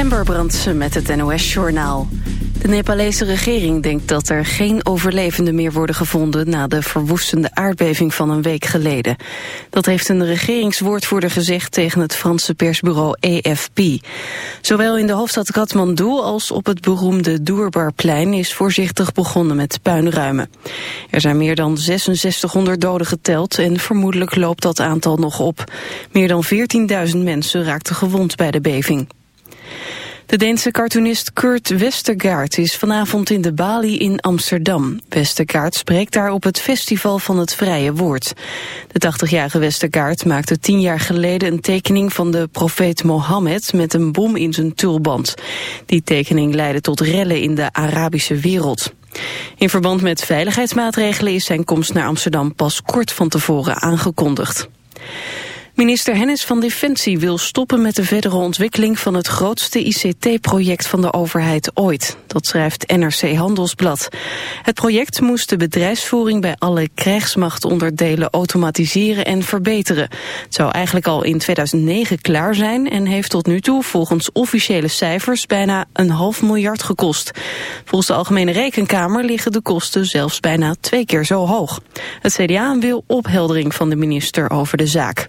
Amber Brandsen met het NOS-journaal. De Nepalese regering denkt dat er geen overlevenden meer worden gevonden... na de verwoestende aardbeving van een week geleden. Dat heeft een regeringswoordvoerder gezegd tegen het Franse persbureau AFP. Zowel in de hoofdstad Kathmandu als op het beroemde Doerbarplein... is voorzichtig begonnen met puinruimen. Er zijn meer dan 6600 doden geteld... en vermoedelijk loopt dat aantal nog op. Meer dan 14.000 mensen raakten gewond bij de beving. De Deense cartoonist Kurt Westergaard is vanavond in de Bali in Amsterdam. Westergaard spreekt daar op het Festival van het Vrije Woord. De 80-jarige Westergaard maakte tien jaar geleden een tekening van de profeet Mohammed met een bom in zijn tulband. Die tekening leidde tot rellen in de Arabische wereld. In verband met veiligheidsmaatregelen is zijn komst naar Amsterdam pas kort van tevoren aangekondigd. Minister Hennis van Defensie wil stoppen met de verdere ontwikkeling van het grootste ICT-project van de overheid ooit. Dat schrijft NRC Handelsblad. Het project moest de bedrijfsvoering bij alle krijgsmachtonderdelen automatiseren en verbeteren. Het zou eigenlijk al in 2009 klaar zijn en heeft tot nu toe volgens officiële cijfers bijna een half miljard gekost. Volgens de Algemene Rekenkamer liggen de kosten zelfs bijna twee keer zo hoog. Het CDA wil opheldering van de minister over de zaak.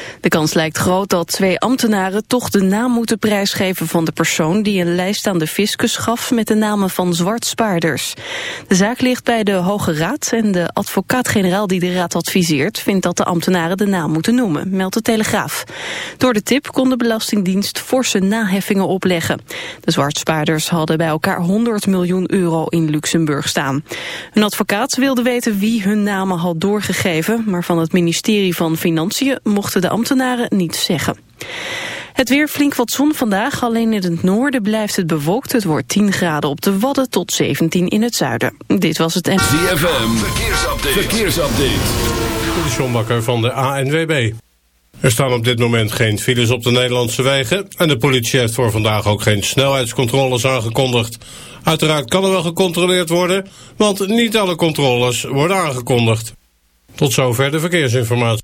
De kans lijkt groot dat twee ambtenaren toch de naam moeten prijsgeven van de persoon die een lijst aan de fiscus gaf met de namen van zwartspaarders. De zaak ligt bij de Hoge Raad en de advocaat-generaal die de raad adviseert vindt dat de ambtenaren de naam moeten noemen, meldt de Telegraaf. Door de tip kon de Belastingdienst forse naheffingen opleggen. De zwartspaarders hadden bij elkaar 100 miljoen euro in Luxemburg staan. Een advocaat wilde weten wie hun namen had doorgegeven, maar van het ministerie van Financiën mochten de ambtenaren niets zeggen. Het weer flink wat zon vandaag, alleen in het noorden blijft het bewolkt. Het wordt 10 graden op de Wadden tot 17 in het zuiden. Dit was het... ZFM, verkeersupdate. verkeersupdate. De Sjombakker van de ANWB. Er staan op dit moment geen files op de Nederlandse wegen... en de politie heeft voor vandaag ook geen snelheidscontroles aangekondigd. Uiteraard kan er wel gecontroleerd worden... want niet alle controles worden aangekondigd. Tot zover de verkeersinformatie.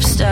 stop.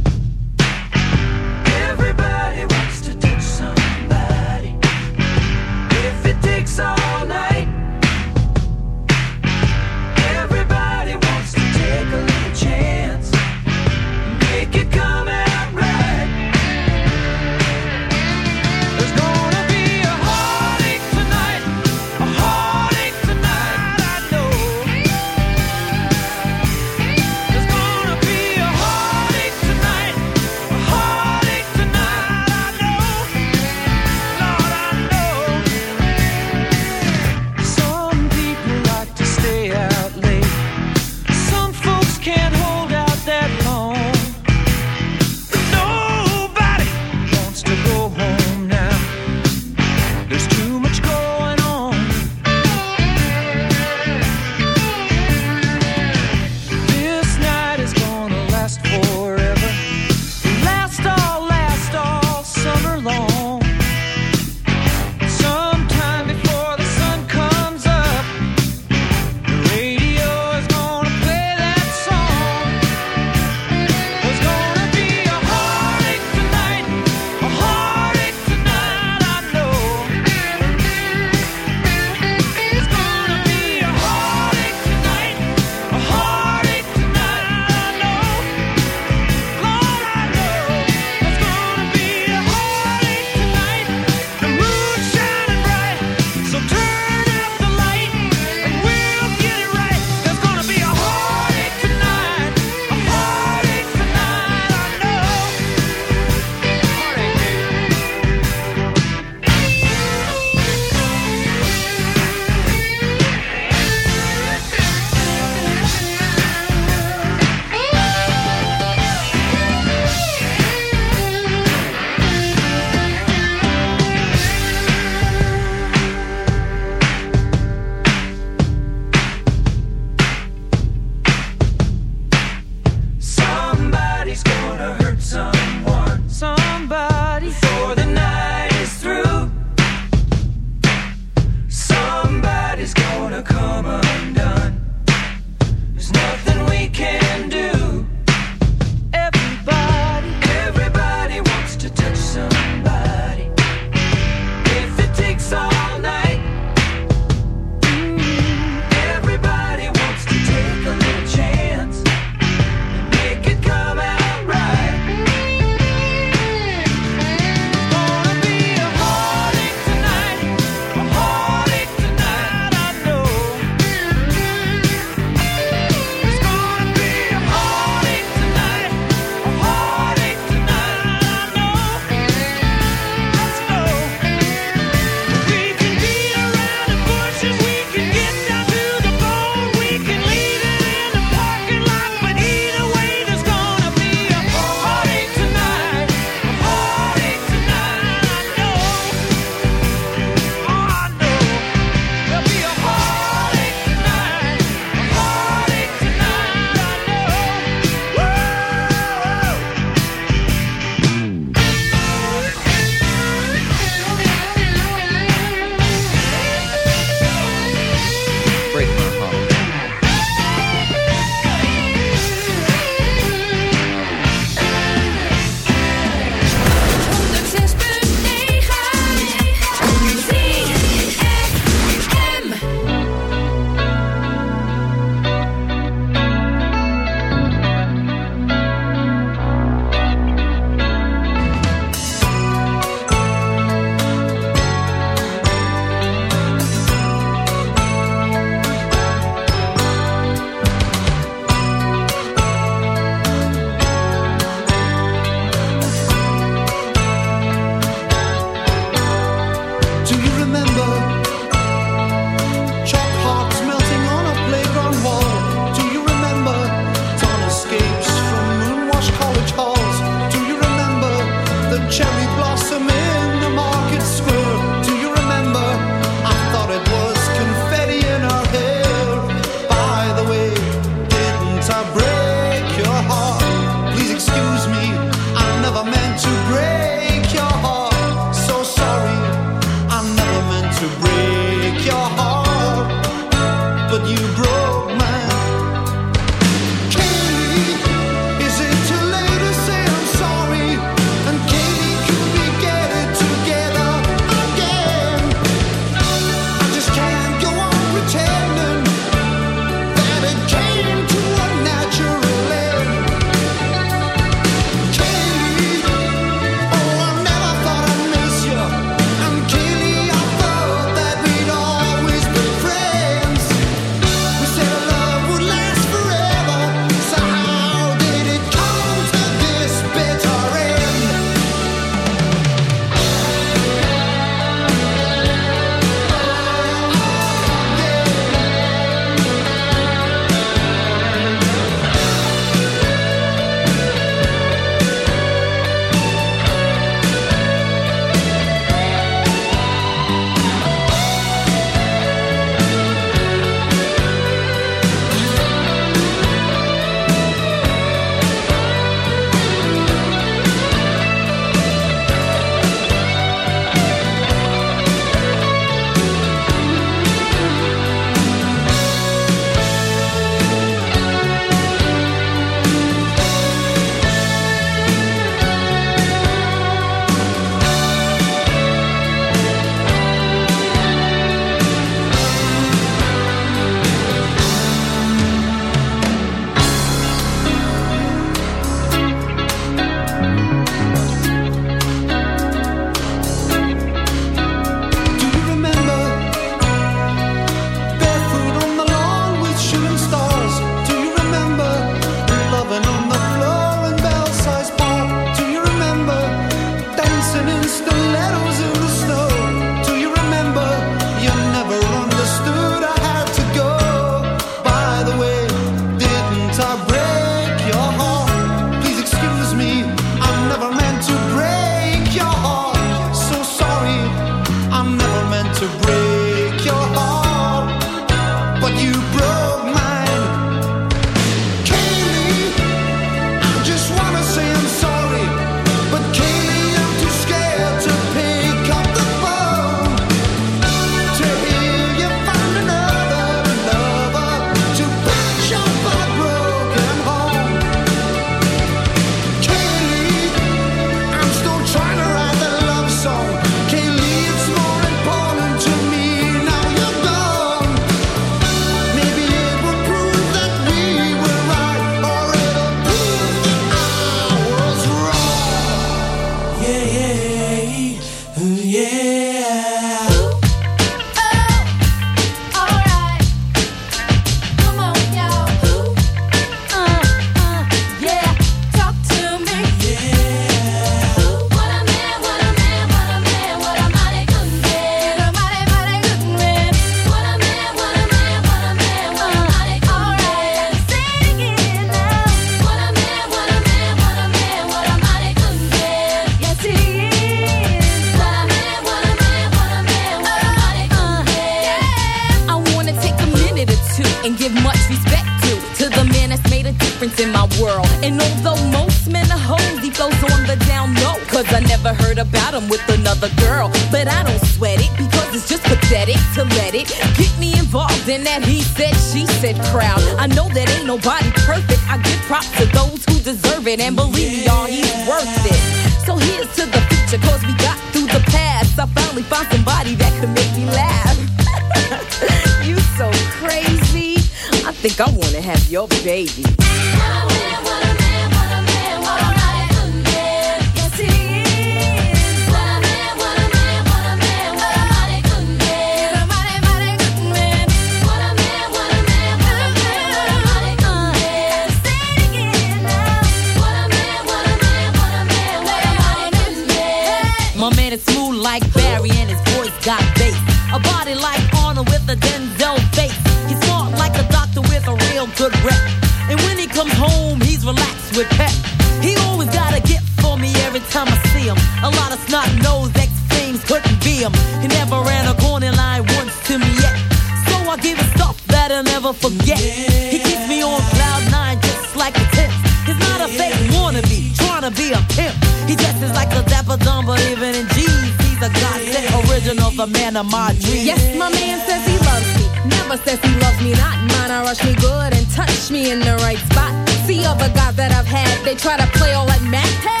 like a tip. He's not a fake wannabe, trying to be a pimp. He dresses like a dapper dumb, but even in jeans, he's a godsend original, the man of my dreams. Yes, my man says he loves me. Never says he loves me not. Mine, I rush me good and touch me in the right spot. See other guys that I've had, they try to play all like Matt.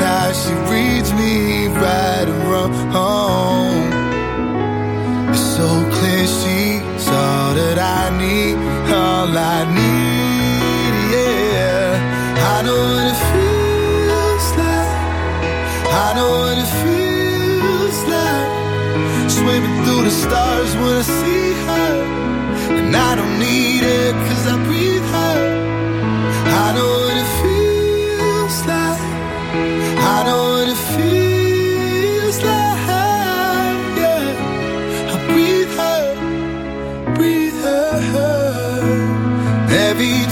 How she reads me right and wrong. It's so clear she's all that I need, all I need, yeah. I know what it feels like. I know what it feels like. Swimming through the stars when I see her. And I don't need it cause I breathe her. I know